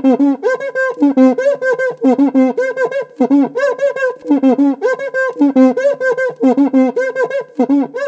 Ha ha ha!